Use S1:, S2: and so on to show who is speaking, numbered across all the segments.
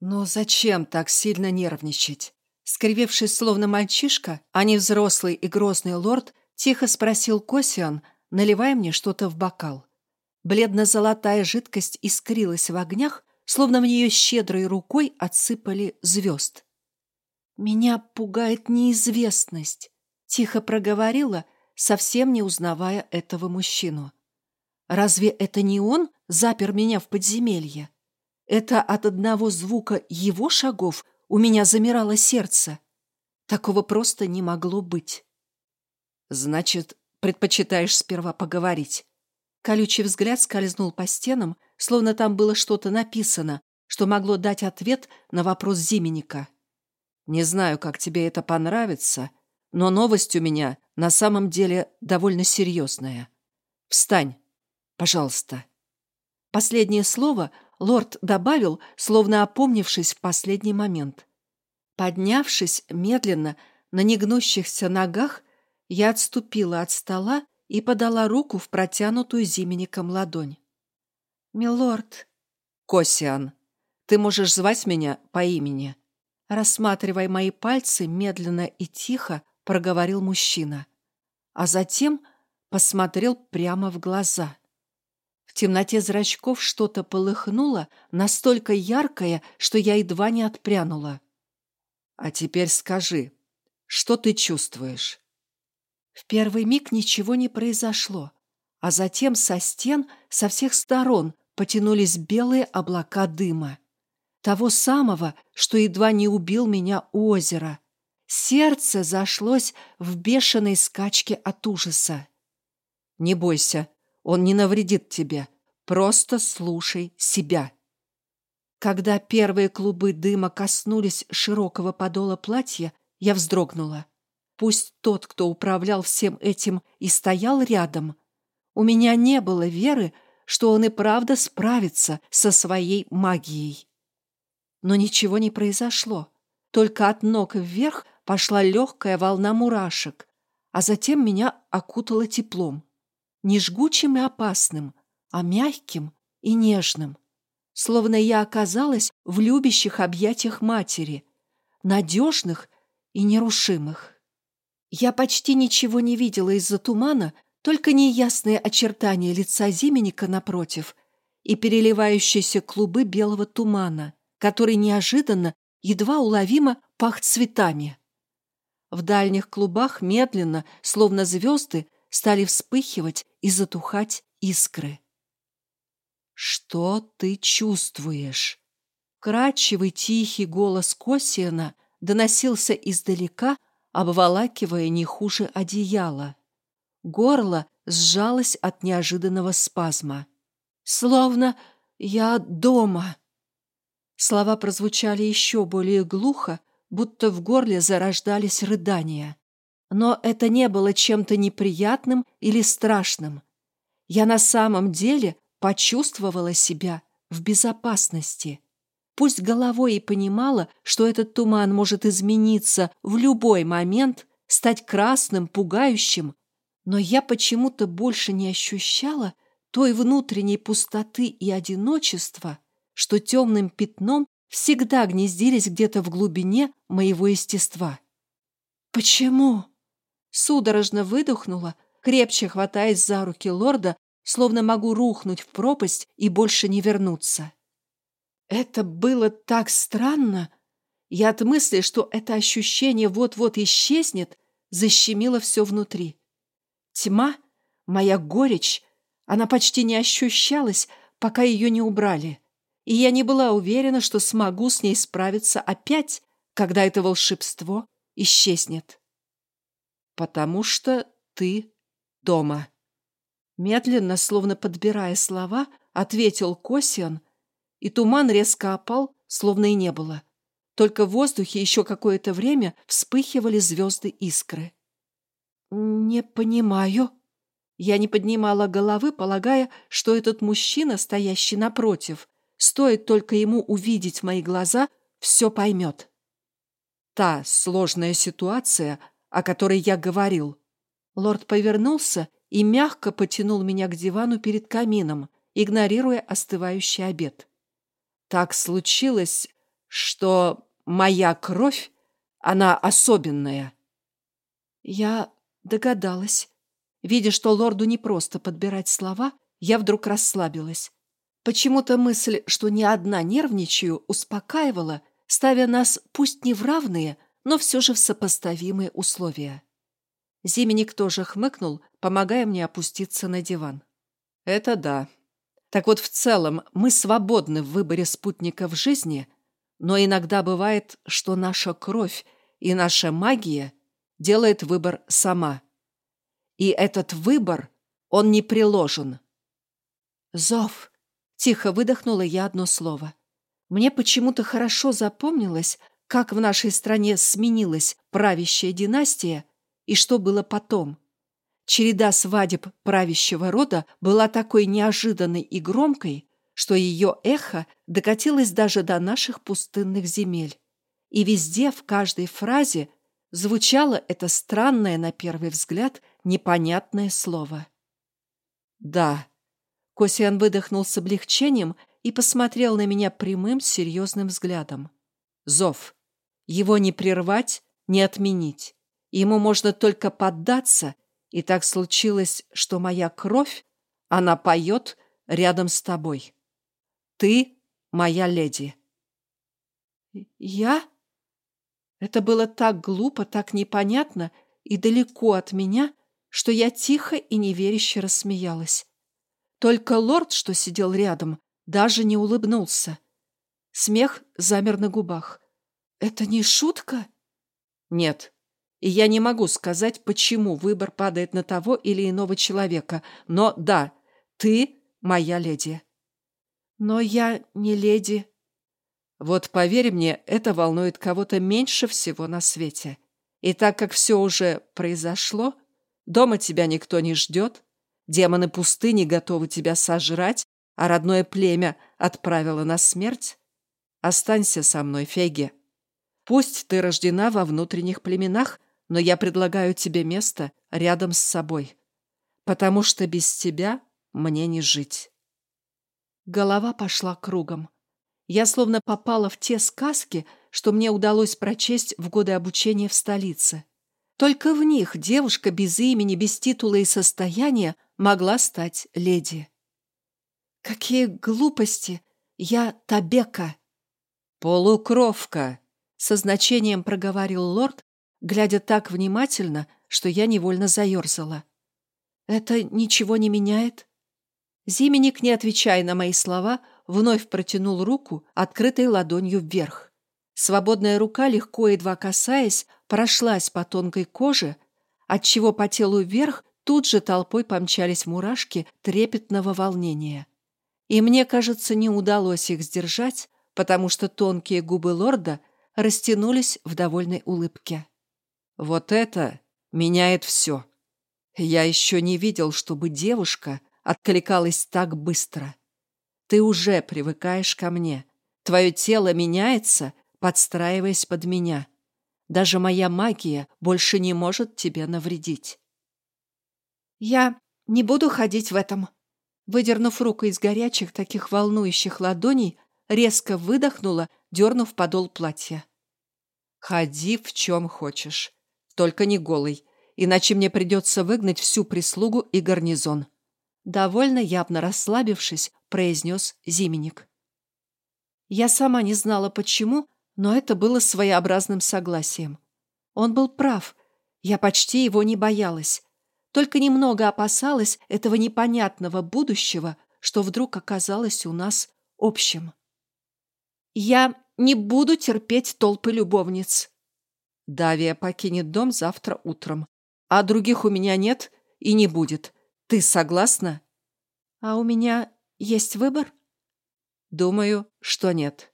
S1: Но зачем так сильно нервничать? Скривившись, словно мальчишка, а не взрослый и грозный лорд, тихо спросил Косиан, наливая мне что-то в бокал. Бледно-золотая жидкость искрилась в огнях, словно в нее щедрой рукой отсыпали звезд. «Меня пугает неизвестность», — тихо проговорила, совсем не узнавая этого мужчину. «Разве это не он запер меня в подземелье? Это от одного звука его шагов у меня замирало сердце. Такого просто не могло быть». «Значит, предпочитаешь сперва поговорить?» Колючий взгляд скользнул по стенам, словно там было что-то написано, что могло дать ответ на вопрос Зименника. «Не знаю, как тебе это понравится, но новость у меня на самом деле довольно серьезная. Встань, пожалуйста». Последнее слово лорд добавил, словно опомнившись в последний момент. Поднявшись медленно на негнущихся ногах, я отступила от стола и подала руку в протянутую Зименником ладонь. «Милорд!» «Косиан, ты можешь звать меня по имени?» Рассматривая мои пальцы, медленно и тихо проговорил мужчина, а затем посмотрел прямо в глаза. Темноте зрачков что-то полыхнуло, настолько яркое, что я едва не отпрянула. «А теперь скажи, что ты чувствуешь?» В первый миг ничего не произошло, а затем со стен со всех сторон потянулись белые облака дыма. Того самого, что едва не убил меня у озера. Сердце зашлось в бешеной скачке от ужаса. «Не бойся, он не навредит тебе. Просто слушай себя». Когда первые клубы дыма коснулись широкого подола платья, я вздрогнула. Пусть тот, кто управлял всем этим, и стоял рядом, у меня не было веры, что он и правда справится со своей магией. Но ничего не произошло. Только от ног вверх пошла легкая волна мурашек, а затем меня окутало теплом. Не жгучим и опасным, а мягким и нежным. Словно я оказалась в любящих объятиях матери, надежных и нерушимых. Я почти ничего не видела из-за тумана, только неясные очертания лица Зименника напротив и переливающиеся клубы белого тумана, который неожиданно, едва уловимо пах цветами. В дальних клубах медленно, словно звезды, стали вспыхивать и затухать искры. «Что ты чувствуешь?» Кратчевый тихий голос Косиана доносился издалека, обволакивая не хуже одеяла. Горло сжалось от неожиданного спазма. «Словно я дома!» Слова прозвучали еще более глухо, будто в горле зарождались рыдания. Но это не было чем-то неприятным или страшным. Я на самом деле почувствовала себя в безопасности. Пусть головой и понимала, что этот туман может измениться в любой момент, стать красным, пугающим, но я почему-то больше не ощущала той внутренней пустоты и одиночества, что темным пятном всегда гнездились где-то в глубине моего естества. «Почему?» Судорожно выдохнула, крепче хватаясь за руки лорда, словно могу рухнуть в пропасть и больше не вернуться. Это было так странно. Я от мысли, что это ощущение вот-вот исчезнет, защемило все внутри. Тьма, моя горечь, она почти не ощущалась, пока ее не убрали. И я не была уверена, что смогу с ней справиться опять, когда это волшебство исчезнет. «Потому что ты дома». Медленно, словно подбирая слова, ответил Косиан, и туман резко опал, словно и не было. Только в воздухе еще какое-то время вспыхивали звезды искры. «Не понимаю». Я не поднимала головы, полагая, что этот мужчина, стоящий напротив, стоит только ему увидеть мои глаза, все поймет. Та сложная ситуация, о которой я говорил. Лорд повернулся и мягко потянул меня к дивану перед камином, игнорируя остывающий обед. Так случилось, что моя кровь, она особенная. Я догадалась. Видя, что лорду не просто подбирать слова, я вдруг расслабилась. Почему-то мысль, что ни одна нервничаю, успокаивала, ставя нас пусть не в равные, но все же в сопоставимые условия. Зименник тоже хмыкнул, помогая мне опуститься на диван. «Это да. Так вот, в целом, мы свободны в выборе спутников жизни, но иногда бывает, что наша кровь и наша магия делает выбор сама. И этот выбор, он не приложен». «Зов!» — тихо выдохнула я одно слово. Мне почему-то хорошо запомнилось, как в нашей стране сменилась правящая династия и что было потом. Череда свадеб правящего рода была такой неожиданной и громкой, что ее эхо докатилось даже до наших пустынных земель. И везде, в каждой фразе, звучало это странное, на первый взгляд, непонятное слово. «Да». Косиан выдохнул с облегчением и посмотрел на меня прямым, серьезным взглядом. «Зов. Его не прервать, не отменить. Ему можно только поддаться, и так случилось, что моя кровь, она поет рядом с тобой. Ты моя леди. Я? Это было так глупо, так непонятно и далеко от меня, что я тихо и неверяще рассмеялась. Только лорд, что сидел рядом, даже не улыбнулся. Смех замер на губах. «Это не шутка?» «Нет. И я не могу сказать, почему выбор падает на того или иного человека. Но да, ты моя леди». «Но я не леди». Вот поверь мне, это волнует кого-то меньше всего на свете. И так как все уже произошло, дома тебя никто не ждет, демоны пустыни готовы тебя сожрать, а родное племя отправило на смерть, останься со мной, Феги. Пусть ты рождена во внутренних племенах, но я предлагаю тебе место рядом с собой, потому что без тебя мне не жить. Голова пошла кругом. Я словно попала в те сказки, что мне удалось прочесть в годы обучения в столице. Только в них девушка без имени, без титула и состояния могла стать леди. Какие глупости! Я Табека. Полукровка, со значением проговорил лорд, глядя так внимательно, что я невольно заерзала. «Это ничего не меняет?» Зименник, не отвечая на мои слова, вновь протянул руку, открытой ладонью вверх. Свободная рука, легко едва касаясь, прошлась по тонкой коже, отчего по телу вверх тут же толпой помчались мурашки трепетного волнения. И мне, кажется, не удалось их сдержать, потому что тонкие губы лорда растянулись в довольной улыбке. Вот это меняет все. Я еще не видел, чтобы девушка откликалась так быстро. Ты уже привыкаешь ко мне. Твое тело меняется, подстраиваясь под меня. Даже моя магия больше не может тебе навредить. Я не буду ходить в этом. Выдернув руку из горячих, таких волнующих ладоней, резко выдохнула, дернув подол платья. Ходи в чем хочешь. Только не голый, иначе мне придется выгнать всю прислугу и гарнизон. Довольно явно расслабившись, произнес Зименник. Я сама не знала почему, но это было своеобразным согласием. Он был прав, я почти его не боялась, только немного опасалась этого непонятного будущего, что вдруг оказалось у нас общим. «Я не буду терпеть толпы любовниц», Давия покинет дом завтра утром. А других у меня нет и не будет. Ты согласна? А у меня есть выбор? Думаю, что нет.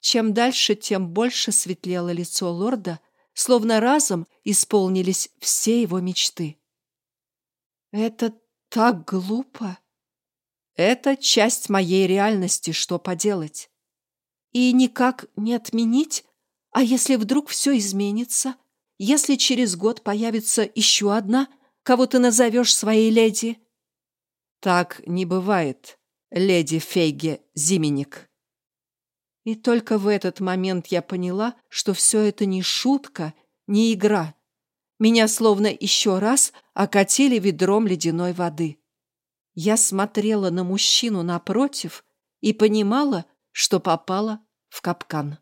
S1: Чем дальше, тем больше светлело лицо лорда, словно разом исполнились все его мечты. Это так глупо. Это часть моей реальности, что поделать. И никак не отменить а если вдруг все изменится? Если через год появится еще одна, кого ты назовешь своей леди? Так не бывает, леди Фейге Зименник. И только в этот момент я поняла, что все это не шутка, не игра. Меня словно еще раз окатили ведром ледяной воды. Я смотрела на мужчину напротив и понимала, что попала в капкан.